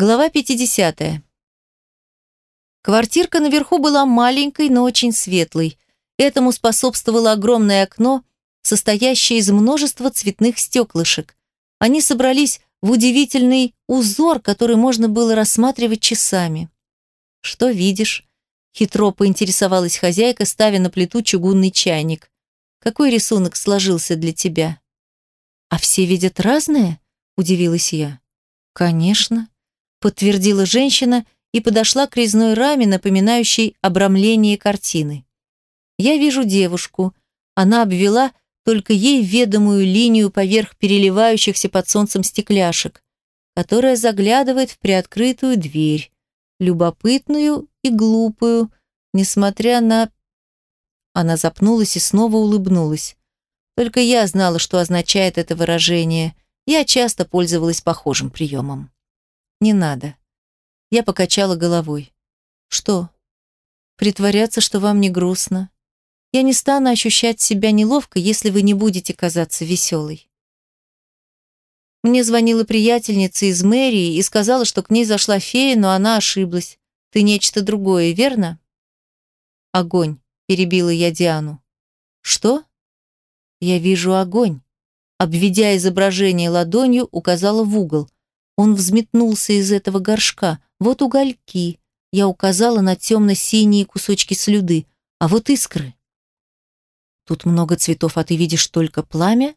Глава 50. Квартирка наверху была маленькой, но очень светлой. Этому способствовало огромное окно, состоящее из множества цветных стеклышек. Они собрались в удивительный узор, который можно было рассматривать часами. «Что видишь?» – хитро поинтересовалась хозяйка, ставя на плиту чугунный чайник. «Какой рисунок сложился для тебя?» «А все видят разное?» – удивилась я. «Конечно», подтвердила женщина и подошла к резной раме, напоминающей обрамление картины. Я вижу девушку. Она обвела только ей ведомую линию поверх переливающихся под солнцем стекляшек, которая заглядывает в приоткрытую дверь, любопытную и глупую, несмотря на... Она запнулась и снова улыбнулась. Только я знала, что означает это выражение. Я часто пользовалась похожим приемом. Не надо. Я покачала головой. Что? Притворяться, что вам не грустно? Я не стану ощущать себя неловко, если вы не будете казаться веселой. Мне звонила приятельница из мэрии и сказала, что к ней зашла фея, но она ошиблась. Ты нечто другое, верно? Огонь, перебила я Диану. Что? Я вижу огонь. Обведя изображение ладонью, указала в угол – он взметнулся из этого горшка. Вот угольки. Я указала на темно-синие кусочки слюды. А вот искры. Тут много цветов, а ты видишь только пламя?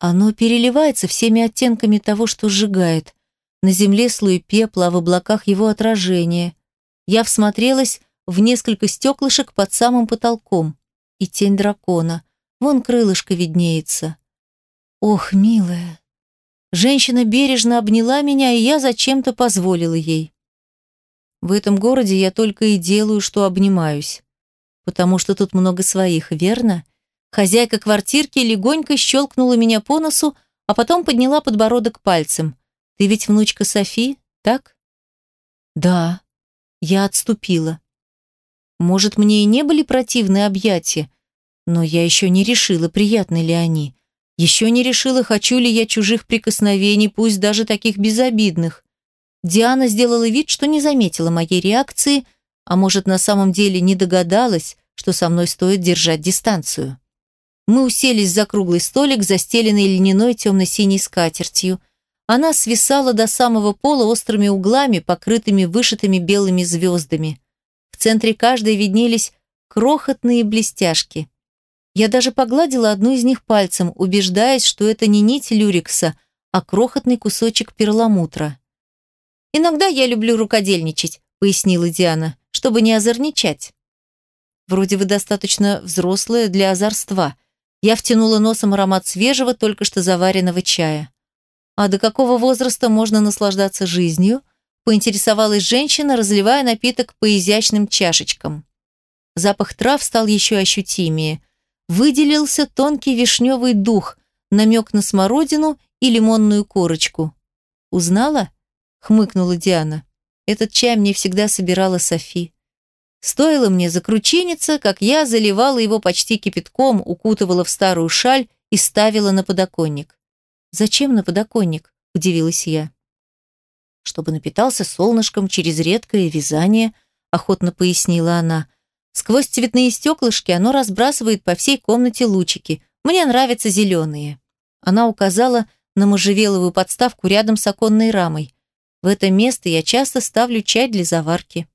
Оно переливается всеми оттенками того, что сжигает. На земле слой пепла, а в облаках его отражение. Я всмотрелась в несколько стеклышек под самым потолком. И тень дракона. Вон крылышко виднеется. Ох, милая, Женщина бережно обняла меня, и я зачем-то позволила ей. В этом городе я только и делаю, что обнимаюсь. Потому что тут много своих, верно? Хозяйка квартирки легонько щелкнула меня по носу, а потом подняла подбородок пальцем. «Ты ведь внучка Софи, так?» «Да». Я отступила. Может, мне и не были противны объятия, но я еще не решила, приятны ли они. Еще не решила, хочу ли я чужих прикосновений, пусть даже таких безобидных. Диана сделала вид, что не заметила моей реакции, а может, на самом деле не догадалась, что со мной стоит держать дистанцию. Мы уселись за круглый столик, застеленный льняной темно-синей скатертью. Она свисала до самого пола острыми углами, покрытыми вышитыми белыми звездами. В центре каждой виднелись крохотные блестяшки. Я даже погладила одну из них пальцем, убеждаясь, что это не нить люрикса, а крохотный кусочек перламутра. «Иногда я люблю рукодельничать», — пояснила Диана, «чтобы не озорничать». «Вроде вы достаточно взрослая для озорства». Я втянула носом аромат свежего, только что заваренного чая. «А до какого возраста можно наслаждаться жизнью?» поинтересовалась женщина, разливая напиток по изящным чашечкам. Запах трав стал еще ощутимее выделился тонкий вишневый дух, намек на смородину и лимонную корочку. «Узнала?» — хмыкнула Диана. «Этот чай мне всегда собирала Софи. Стоило мне закручиниться, как я заливала его почти кипятком, укутывала в старую шаль и ставила на подоконник. «Зачем на подоконник?» – удивилась я. «Чтобы напитался солнышком через редкое вязание», – охотно пояснила она. Сквозь цветные стеклышки оно разбрасывает по всей комнате лучики. Мне нравятся зеленые. Она указала на можжевеловую подставку рядом с оконной рамой. В это место я часто ставлю чай для заварки.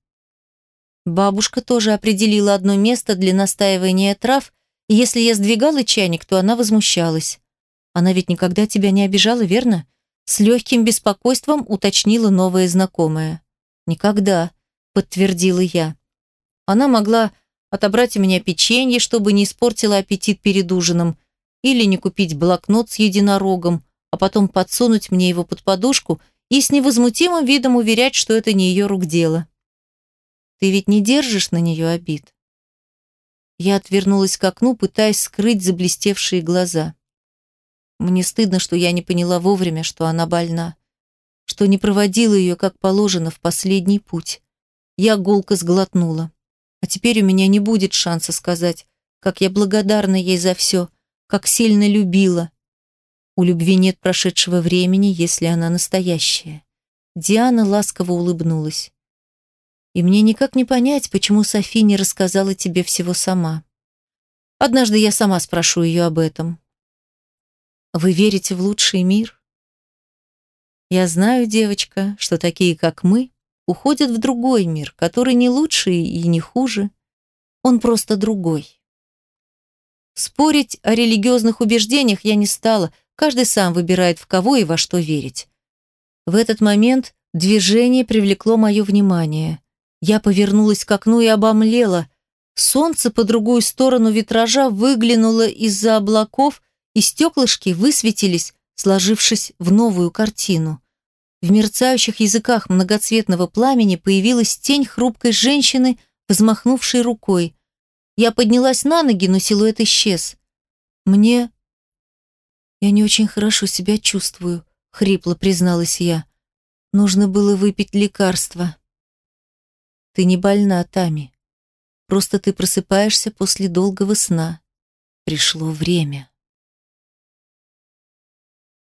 Бабушка тоже определила одно место для настаивания трав, и если я сдвигала чайник, то она возмущалась. Она ведь никогда тебя не обижала, верно? С легким беспокойством уточнила новая знакомая. «Никогда», — подтвердила я. Она могла отобрать у меня печенье, чтобы не испортила аппетит перед ужином, или не купить блокнот с единорогом, а потом подсунуть мне его под подушку и с невозмутимым видом уверять, что это не ее рук дело. Ты ведь не держишь на нее обид? Я отвернулась к окну, пытаясь скрыть заблестевшие глаза. Мне стыдно, что я не поняла вовремя, что она больна, что не проводила ее, как положено, в последний путь. Я гулко сглотнула. А теперь у меня не будет шанса сказать, как я благодарна ей за все, как сильно любила. У любви нет прошедшего времени, если она настоящая. Диана ласково улыбнулась. И мне никак не понять, почему Софи не рассказала тебе всего сама. Однажды я сама спрошу ее об этом. Вы верите в лучший мир? Я знаю, девочка, что такие, как мы, уходят в другой мир, который не лучше и не хуже. Он просто другой. Спорить о религиозных убеждениях я не стала, каждый сам выбирает, в кого и во что верить. В этот момент движение привлекло мое внимание. Я повернулась к окну и обомлела. Солнце по другую сторону витража выглянуло из-за облаков, и стеклышки высветились, сложившись в новую картину. В мерцающих языках многоцветного пламени появилась тень хрупкой женщины, взмахнувшей рукой. Я поднялась на ноги, но силуэт исчез. Мне... Я не очень хорошо себя чувствую, хрипло призналась я. Нужно было выпить лекарство. Ты не больна, Тами. Просто ты просыпаешься после долгого сна. Пришло время.